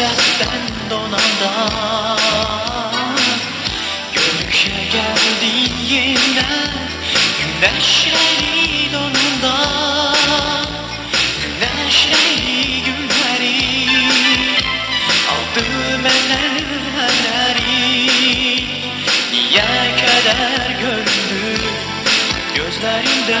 Hasretten donadan Gönlüşe geldin yine Güneşleri donunda Güneşleri günleri Aldım elleri Niye keder göründü gözlerinde?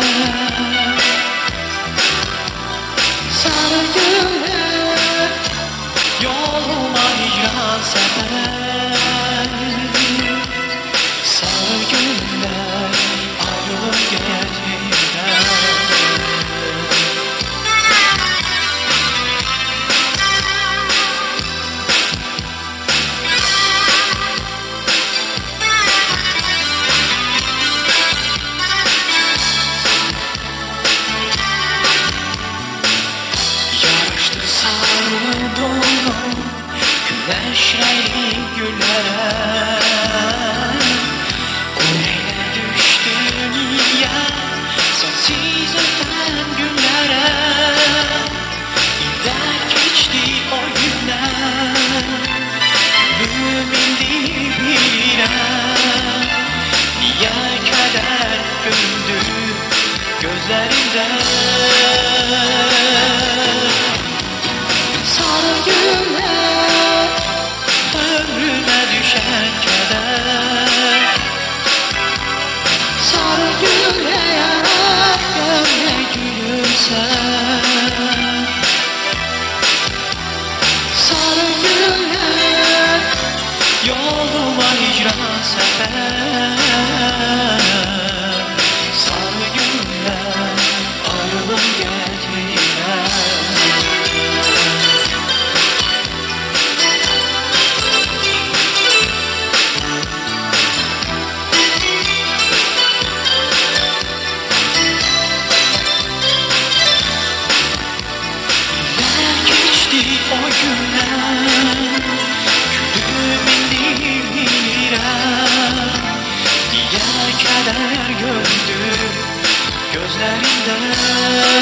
düşerdi güler Kuleye düştü dünya Sensiz öten günlere. Gider geçti o günler. Mümindi bilen Niye kader gündü gözlerinden Sarı güleyerek gömle gülümse Sarı güleyerek yoluma hicran sefer. la